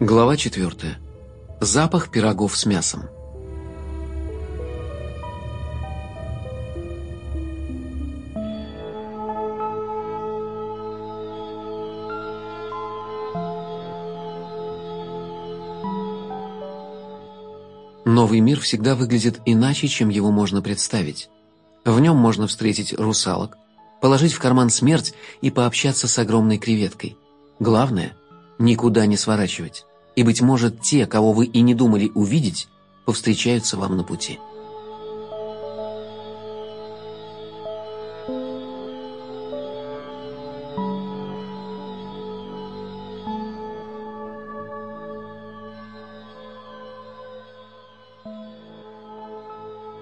Глава 4. Запах пирогов с мясом. Новый мир всегда выглядит иначе, чем его можно представить. В нем можно встретить русалок, положить в карман смерть и пообщаться с огромной креветкой. Главное – никуда не сворачивать и, быть может, те, кого вы и не думали увидеть, повстречаются вам на пути.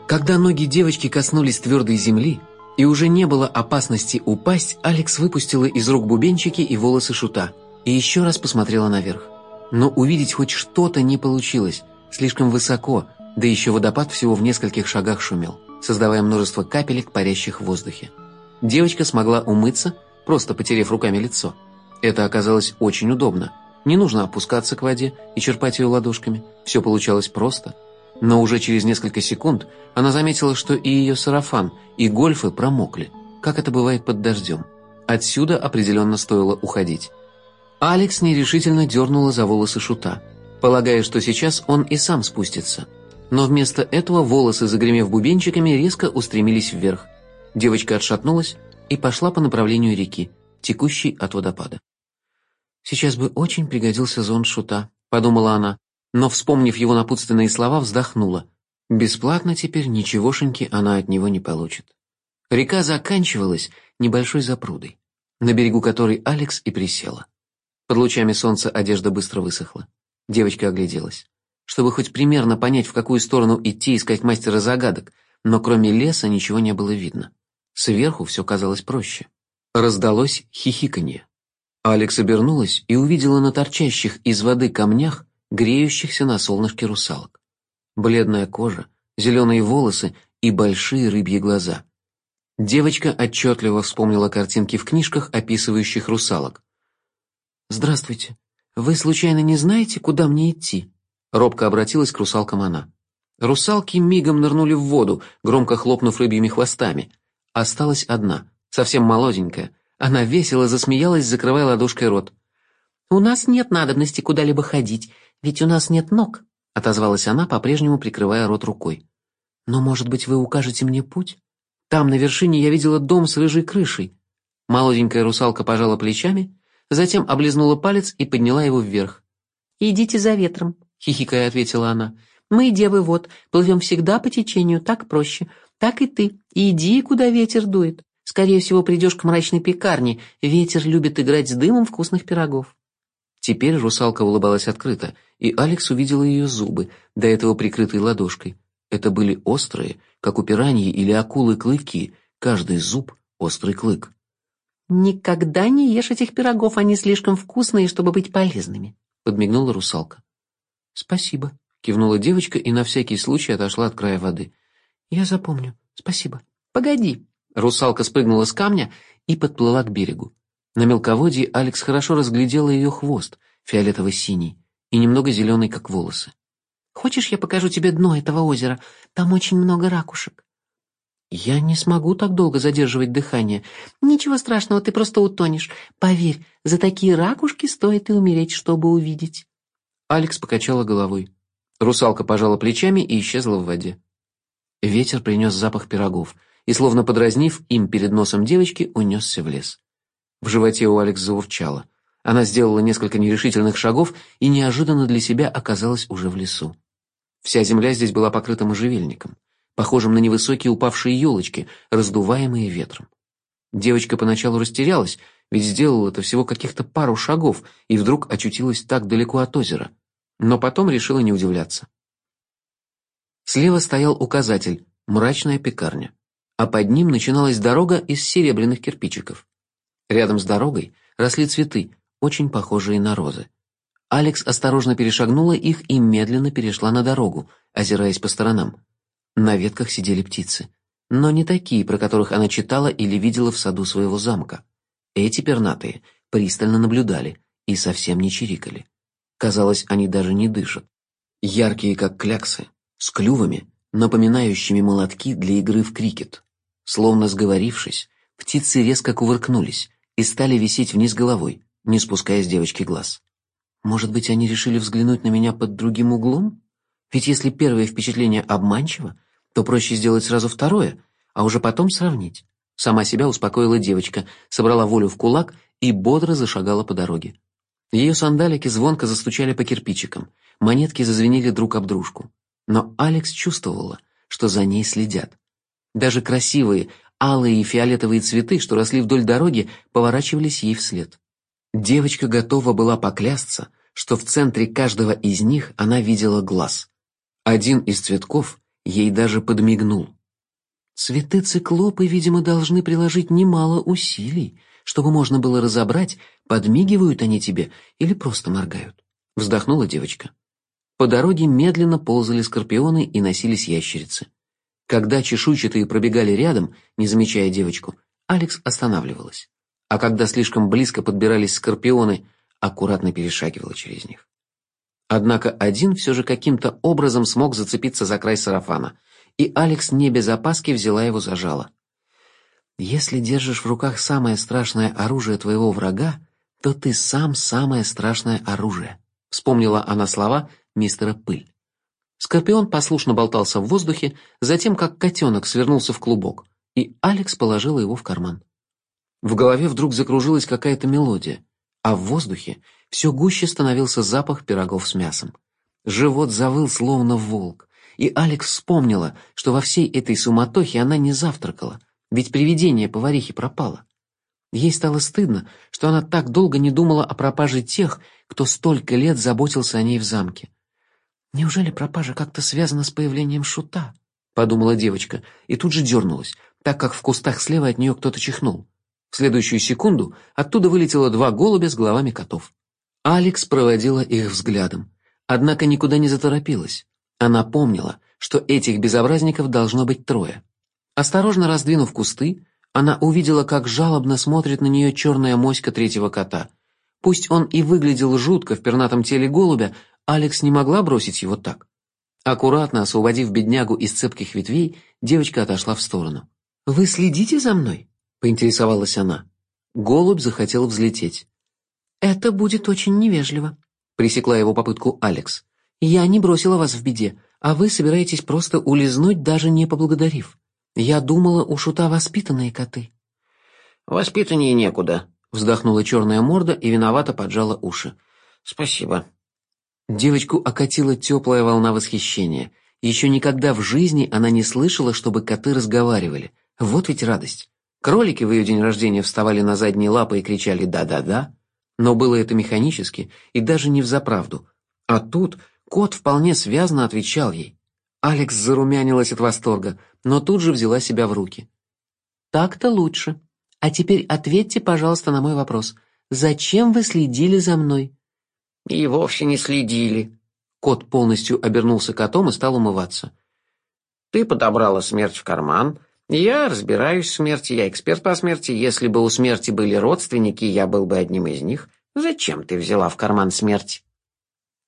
Когда ноги девочки коснулись твердой земли, и уже не было опасности упасть, Алекс выпустила из рук бубенчики и волосы шута и еще раз посмотрела наверх. Но увидеть хоть что-то не получилось, слишком высоко, да еще водопад всего в нескольких шагах шумел, создавая множество капелек, парящих в воздухе. Девочка смогла умыться, просто потерев руками лицо. Это оказалось очень удобно. Не нужно опускаться к воде и черпать ее ладошками. Все получалось просто. Но уже через несколько секунд она заметила, что и ее сарафан, и гольфы промокли, как это бывает под дождем. Отсюда определенно стоило уходить. Алекс нерешительно дернула за волосы шута, полагая, что сейчас он и сам спустится. Но вместо этого волосы, загремев бубенчиками, резко устремились вверх. Девочка отшатнулась и пошла по направлению реки, текущей от водопада. «Сейчас бы очень пригодился зон шута», — подумала она, но, вспомнив его напутственные слова, вздохнула. Бесплатно теперь ничегошеньки она от него не получит. Река заканчивалась небольшой запрудой, на берегу которой Алекс и присела. Под лучами солнца одежда быстро высохла. Девочка огляделась. Чтобы хоть примерно понять, в какую сторону идти искать мастера загадок, но кроме леса ничего не было видно. Сверху все казалось проще. Раздалось хихиканье. Алекс обернулась и увидела на торчащих из воды камнях греющихся на солнышке русалок. Бледная кожа, зеленые волосы и большие рыбьи глаза. Девочка отчетливо вспомнила картинки в книжках, описывающих русалок. «Здравствуйте. Вы случайно не знаете, куда мне идти?» Робко обратилась к русалкам она. Русалки мигом нырнули в воду, громко хлопнув рыбьими хвостами. Осталась одна, совсем молоденькая. Она весело засмеялась, закрывая ладошкой рот. «У нас нет надобности куда-либо ходить, ведь у нас нет ног», отозвалась она, по-прежнему прикрывая рот рукой. «Но, может быть, вы укажете мне путь? Там, на вершине, я видела дом с рыжей крышей». Молоденькая русалка пожала плечами затем облизнула палец и подняла его вверх. «Идите за ветром», — хихикая ответила она. «Мы, девы, вот, плывем всегда по течению, так проще. Так и ты. Иди, куда ветер дует. Скорее всего, придешь к мрачной пекарне. Ветер любит играть с дымом вкусных пирогов». Теперь русалка улыбалась открыто, и Алекс увидела ее зубы, до этого прикрытые ладошкой. Это были острые, как у пираньи или акулы клыки, каждый зуб — острый клык. «Никогда не ешь этих пирогов, они слишком вкусные, чтобы быть полезными», — подмигнула русалка. «Спасибо», — кивнула девочка и на всякий случай отошла от края воды. «Я запомню. Спасибо». «Погоди». Русалка спрыгнула с камня и подплыла к берегу. На мелководье Алекс хорошо разглядела ее хвост, фиолетово-синий, и немного зеленый, как волосы. «Хочешь, я покажу тебе дно этого озера? Там очень много ракушек». «Я не смогу так долго задерживать дыхание. Ничего страшного, ты просто утонешь. Поверь, за такие ракушки стоит и умереть, чтобы увидеть». Алекс покачала головой. Русалка пожала плечами и исчезла в воде. Ветер принес запах пирогов, и, словно подразнив им перед носом девочки, унесся в лес. В животе у Алекс заурчало. Она сделала несколько нерешительных шагов и неожиданно для себя оказалась уже в лесу. Вся земля здесь была покрыта можжевельником похожим на невысокие упавшие елочки, раздуваемые ветром. Девочка поначалу растерялась, ведь сделала это всего каких-то пару шагов и вдруг очутилась так далеко от озера. Но потом решила не удивляться. Слева стоял указатель «Мрачная пекарня», а под ним начиналась дорога из серебряных кирпичиков. Рядом с дорогой росли цветы, очень похожие на розы. Алекс осторожно перешагнула их и медленно перешла на дорогу, озираясь по сторонам. На ветках сидели птицы, но не такие, про которых она читала или видела в саду своего замка. Эти пернатые пристально наблюдали и совсем не чирикали. Казалось, они даже не дышат. Яркие, как кляксы, с клювами, напоминающими молотки для игры в крикет. Словно сговорившись, птицы резко кувыркнулись и стали висеть вниз головой, не спуская с девочки глаз. Может быть, они решили взглянуть на меня под другим углом? Ведь если первое впечатление обманчиво, то проще сделать сразу второе, а уже потом сравнить. Сама себя успокоила девочка, собрала волю в кулак и бодро зашагала по дороге. Ее сандалики звонко застучали по кирпичикам, монетки зазвенели друг об дружку. Но Алекс чувствовала, что за ней следят. Даже красивые, алые и фиолетовые цветы, что росли вдоль дороги, поворачивались ей вслед. Девочка готова была поклясться, что в центре каждого из них она видела глаз. Один из цветков ей даже подмигнул. Цветы циклопы, видимо, должны приложить немало усилий, чтобы можно было разобрать, подмигивают они тебе или просто моргают. Вздохнула девочка. По дороге медленно ползали скорпионы и носились ящерицы. Когда чешуйчатые пробегали рядом, не замечая девочку, Алекс останавливалась. А когда слишком близко подбирались скорпионы, аккуратно перешагивала через них. Однако один все же каким-то образом смог зацепиться за край сарафана, и Алекс не без опаски взяла его за жало. «Если держишь в руках самое страшное оружие твоего врага, то ты сам самое страшное оружие», — вспомнила она слова мистера Пыль. Скорпион послушно болтался в воздухе, затем как котенок свернулся в клубок, и Алекс положила его в карман. В голове вдруг закружилась какая-то мелодия, а в воздухе все гуще становился запах пирогов с мясом. Живот завыл, словно волк, и Алекс вспомнила, что во всей этой суматохе она не завтракала, ведь привидение поварихи пропало. Ей стало стыдно, что она так долго не думала о пропаже тех, кто столько лет заботился о ней в замке. «Неужели пропажа как-то связана с появлением шута?» — подумала девочка, и тут же дернулась, так как в кустах слева от нее кто-то чихнул. В следующую секунду оттуда вылетело два голубя с головами котов. Алекс проводила их взглядом, однако никуда не заторопилась. Она помнила, что этих безобразников должно быть трое. Осторожно раздвинув кусты, она увидела, как жалобно смотрит на нее черная моська третьего кота. Пусть он и выглядел жутко в пернатом теле голубя, Алекс не могла бросить его так. Аккуратно освободив беднягу из цепких ветвей, девочка отошла в сторону. «Вы следите за мной?» — поинтересовалась она. Голубь захотел взлететь. «Это будет очень невежливо», — пресекла его попытку Алекс. «Я не бросила вас в беде, а вы собираетесь просто улизнуть, даже не поблагодарив. Я думала, у шута воспитанные коты». «Воспитаннее некуда», — вздохнула черная морда и виновато поджала уши. «Спасибо». Девочку окатила теплая волна восхищения. Еще никогда в жизни она не слышала, чтобы коты разговаривали. Вот ведь радость. Кролики в ее день рождения вставали на задние лапы и кричали «да-да-да», но было это механически и даже не взаправду. А тут кот вполне связно отвечал ей. Алекс зарумянилась от восторга, но тут же взяла себя в руки. «Так-то лучше. А теперь ответьте, пожалуйста, на мой вопрос. Зачем вы следили за мной?» «И вовсе не следили». Кот полностью обернулся котом и стал умываться. «Ты подобрала смерть в карман. Я разбираюсь в смерти, я эксперт по смерти. Если бы у смерти были родственники, я был бы одним из них. Зачем ты взяла в карман смерть?»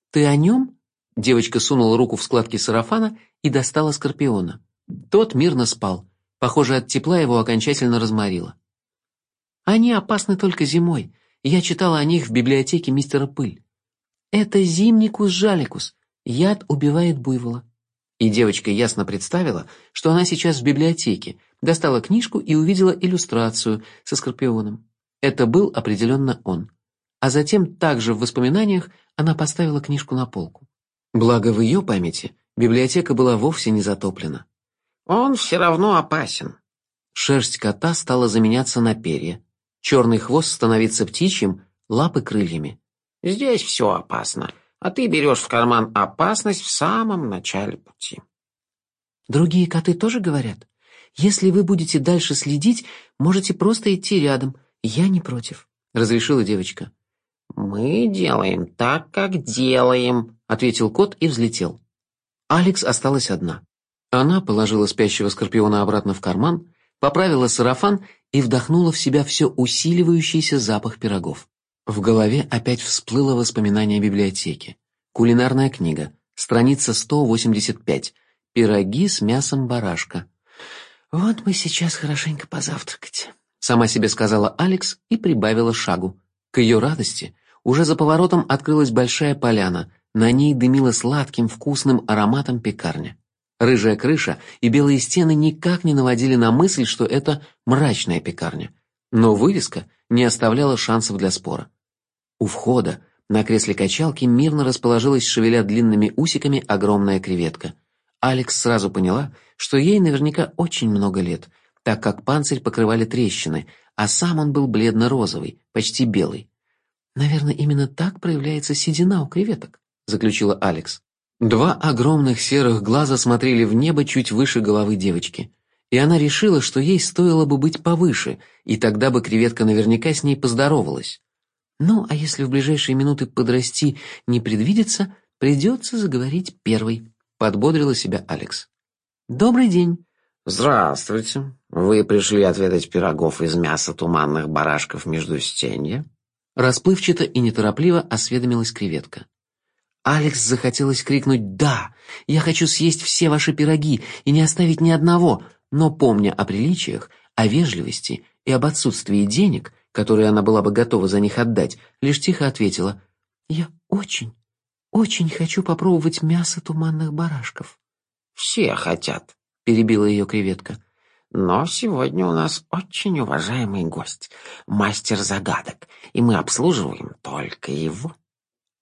«Ты о нем?» Девочка сунула руку в складки сарафана и достала скорпиона. Тот мирно спал. Похоже, от тепла его окончательно разморило. «Они опасны только зимой. Я читала о них в библиотеке мистера Пыль. Это зимникус жаликус. Яд убивает буйвола. И девочка ясно представила, что она сейчас в библиотеке, достала книжку и увидела иллюстрацию со скорпионом. Это был определенно он. А затем также в воспоминаниях она поставила книжку на полку. Благо в ее памяти библиотека была вовсе не затоплена. «Он все равно опасен». Шерсть кота стала заменяться на перья. Черный хвост становится птичьим, лапы крыльями. Здесь все опасно, а ты берешь в карман опасность в самом начале пути. Другие коты тоже говорят? Если вы будете дальше следить, можете просто идти рядом. Я не против, — разрешила девочка. «Мы делаем так, как делаем», — ответил кот и взлетел. Алекс осталась одна. Она положила спящего скорпиона обратно в карман, поправила сарафан и вдохнула в себя все усиливающийся запах пирогов. В голове опять всплыло воспоминание библиотеки. Кулинарная книга, страница 185. Пироги с мясом барашка. «Вот бы сейчас хорошенько позавтракать», — сама себе сказала Алекс и прибавила шагу. К ее радости уже за поворотом открылась большая поляна, на ней дымила сладким вкусным ароматом пекарня. Рыжая крыша и белые стены никак не наводили на мысль, что это мрачная пекарня. Но вывеска не оставляла шансов для спора. У входа на кресле качалки мирно расположилась, шевеля длинными усиками, огромная креветка. Алекс сразу поняла, что ей наверняка очень много лет, так как панцирь покрывали трещины, а сам он был бледно-розовый, почти белый. «Наверное, именно так проявляется седина у креветок», — заключила Алекс. Два огромных серых глаза смотрели в небо чуть выше головы девочки. И она решила, что ей стоило бы быть повыше, и тогда бы креветка наверняка с ней поздоровалась. Ну, а если в ближайшие минуты подрасти не предвидится, придется заговорить первой, подбодрила себя Алекс. Добрый день. Здравствуйте. Вы пришли отведать пирогов из мяса туманных барашков между стенья? Расплывчато и неторопливо осведомилась креветка. Алекс захотелось крикнуть «Да! Я хочу съесть все ваши пироги и не оставить ни одного!» Но, помня о приличиях, о вежливости и об отсутствии денег, которые она была бы готова за них отдать, лишь тихо ответила «Я очень, очень хочу попробовать мясо туманных барашков». «Все хотят», — перебила ее креветка. «Но сегодня у нас очень уважаемый гость, мастер загадок, и мы обслуживаем только его».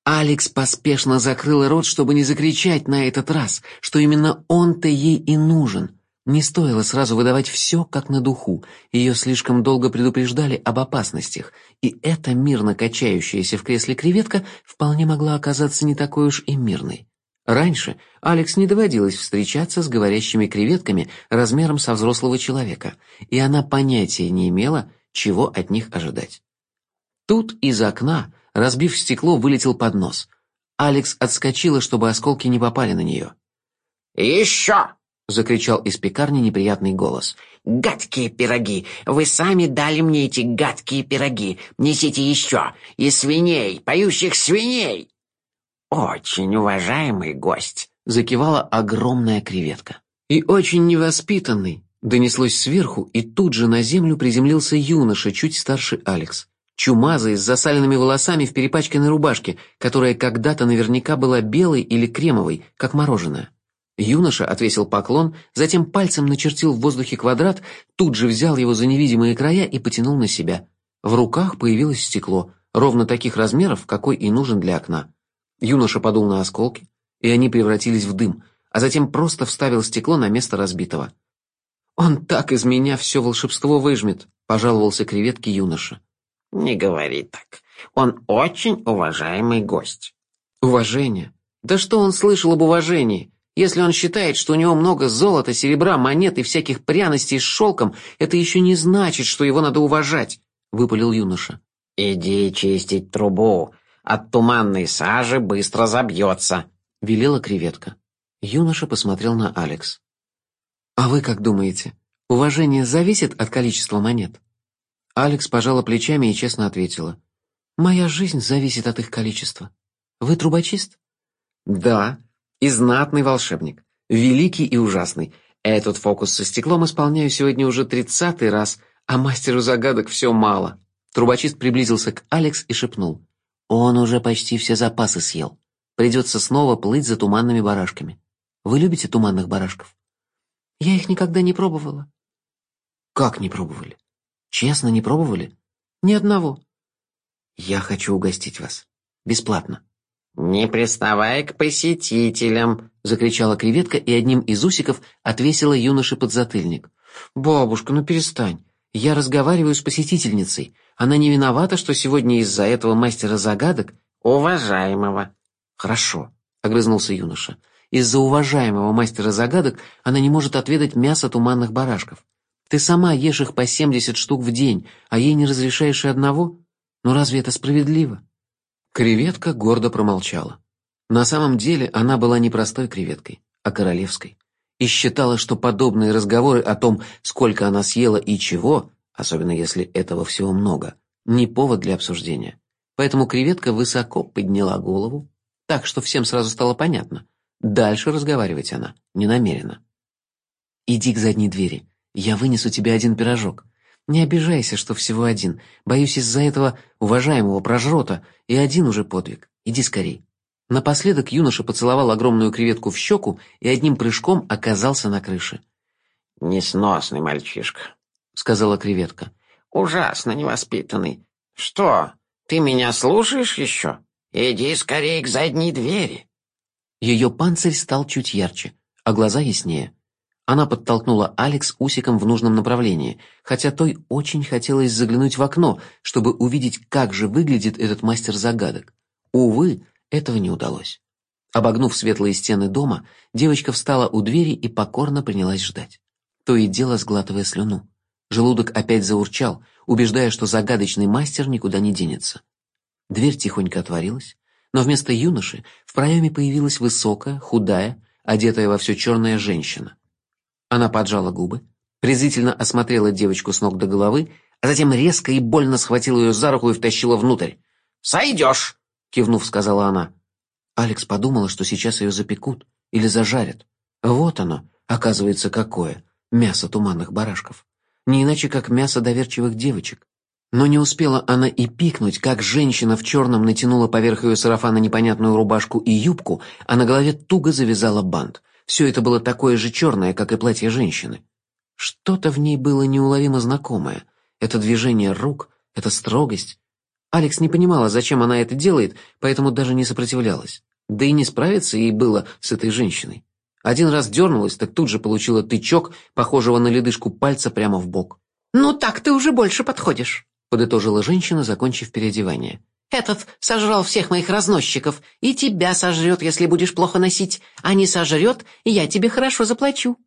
Алекс поспешно закрыла рот, чтобы не закричать на этот раз, что именно он-то ей и нужен. Не стоило сразу выдавать все, как на духу, ее слишком долго предупреждали об опасностях, и эта мирно качающаяся в кресле креветка вполне могла оказаться не такой уж и мирной. Раньше Алекс не доводилось встречаться с говорящими креветками размером со взрослого человека, и она понятия не имела, чего от них ожидать. Тут из окна Разбив стекло, вылетел под нос. Алекс отскочила, чтобы осколки не попали на нее. «Еще!» — закричал из пекарни неприятный голос. «Гадкие пироги! Вы сами дали мне эти гадкие пироги! Несите еще! И свиней! Поющих свиней!» «Очень уважаемый гость!» — закивала огромная креветка. «И очень невоспитанный!» — донеслось сверху, и тут же на землю приземлился юноша, чуть старше Алекс. Чумазый, с засаленными волосами в перепачканной рубашке, которая когда-то наверняка была белой или кремовой, как мороженое. Юноша отвесил поклон, затем пальцем начертил в воздухе квадрат, тут же взял его за невидимые края и потянул на себя. В руках появилось стекло, ровно таких размеров, какой и нужен для окна. Юноша подул на осколки, и они превратились в дым, а затем просто вставил стекло на место разбитого. «Он так из меня все волшебство выжмет», — пожаловался креветке юноша. «Не говори так. Он очень уважаемый гость». «Уважение? Да что он слышал об уважении? Если он считает, что у него много золота, серебра, монет и всяких пряностей с шелком, это еще не значит, что его надо уважать», — выпалил юноша. «Иди чистить трубу. От туманной сажи быстро забьется», — велела креветка. Юноша посмотрел на Алекс. «А вы как думаете, уважение зависит от количества монет?» Алекс пожала плечами и честно ответила. «Моя жизнь зависит от их количества. Вы трубочист?» «Да, и знатный волшебник. Великий и ужасный. Этот фокус со стеклом исполняю сегодня уже тридцатый раз, а мастеру загадок все мало». Трубочист приблизился к Алекс и шепнул. «Он уже почти все запасы съел. Придется снова плыть за туманными барашками. Вы любите туманных барашков?» «Я их никогда не пробовала». «Как не пробовали?» Честно, не пробовали? Ни одного. Я хочу угостить вас. Бесплатно. «Не приставай к посетителям!» — закричала креветка и одним из усиков отвесила юноше подзатыльник. «Бабушка, ну перестань. Я разговариваю с посетительницей. Она не виновата, что сегодня из-за этого мастера загадок...» «Уважаемого!» «Хорошо», — огрызнулся юноша. «Из-за уважаемого мастера загадок она не может отведать мясо туманных барашков. Ты сама ешь их по семьдесят штук в день, а ей не разрешаешь и одного? Ну разве это справедливо?» Креветка гордо промолчала. На самом деле она была не простой креветкой, а королевской. И считала, что подобные разговоры о том, сколько она съела и чего, особенно если этого всего много, не повод для обсуждения. поэтому креветка высоко подняла голову, так что всем сразу стало понятно. Дальше разговаривать она не намерена. «Иди к задней двери, я вынесу тебе один пирожок. Не обижайся, что всего один. Боюсь, из-за этого уважаемого прожрота и один уже подвиг. Иди скорей». Напоследок юноша поцеловал огромную креветку в щеку и одним прыжком оказался на крыше. «Несносный мальчишка», — сказала креветка. «Ужасно невоспитанный. Что, ты меня слушаешь еще? Иди скорее к задней двери». Ее панцирь стал чуть ярче, а глаза яснее. Она подтолкнула Алекс усиком в нужном направлении, хотя той очень хотелось заглянуть в окно, чтобы увидеть, как же выглядит этот мастер загадок. Увы, этого не удалось. Обогнув светлые стены дома, девочка встала у двери и покорно принялась ждать. То и дело сглатывая слюну. Желудок опять заурчал, убеждая, что загадочный мастер никуда не денется. Дверь тихонько отворилась, но вместо юноши в проеме появилась высокая, худая, одетая во все черная женщина. Она поджала губы, презрительно осмотрела девочку с ног до головы, а затем резко и больно схватила ее за руку и втащила внутрь. «Сойдешь!» — кивнув, сказала она. Алекс подумала, что сейчас ее запекут или зажарят. Вот оно, оказывается, какое мясо туманных барашков. Не иначе, как мясо доверчивых девочек. Но не успела она и пикнуть, как женщина в черном натянула поверх ее сарафана непонятную рубашку и юбку, а на голове туго завязала бант. Все это было такое же черное, как и платье женщины. Что-то в ней было неуловимо знакомое. Это движение рук, эта строгость. Алекс не понимала, зачем она это делает, поэтому даже не сопротивлялась. Да и не справиться ей было с этой женщиной. Один раз дернулась, так тут же получила тычок, похожего на ледышку пальца прямо в бок. «Ну так ты уже больше подходишь», — подытожила женщина, закончив переодевание. «Этот сожрал всех моих разносчиков, и тебя сожрет, если будешь плохо носить. А не сожрет, я тебе хорошо заплачу».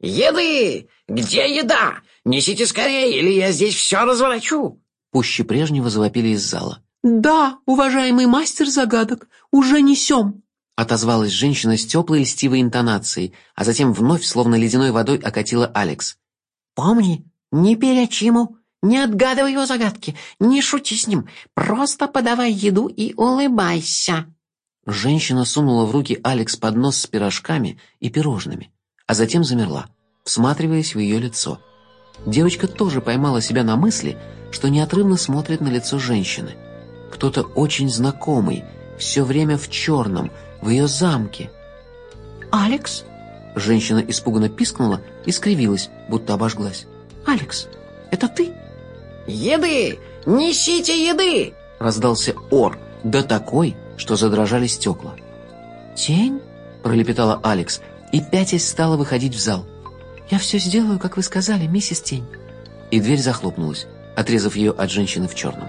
«Еды! Где еда? Несите скорее, или я здесь все разворачу!» Пуще прежнего завопили из зала. «Да, уважаемый мастер загадок, уже несем!» Отозвалась женщина с теплой льстивой интонацией, а затем вновь, словно ледяной водой, окатила Алекс. «Помни, не перечи ему, не отгадывай его загадки, не шути с ним, просто подавай еду и улыбайся». Женщина сунула в руки Алекс поднос с пирожками и пирожными, а затем замерла, всматриваясь в ее лицо. Девочка тоже поймала себя на мысли, что неотрывно смотрит на лицо женщины. Кто-то очень знакомый, все время в черном – в ее замке». «Алекс?» Женщина испуганно пискнула и скривилась, будто обожглась. «Алекс, это ты?» «Еды! Несите еды!» Раздался ор, да такой, что задрожали стекла. «Тень?» пролепетала Алекс и пятясь стала выходить в зал. «Я все сделаю, как вы сказали, миссис Тень». И дверь захлопнулась, отрезав ее от женщины в черном.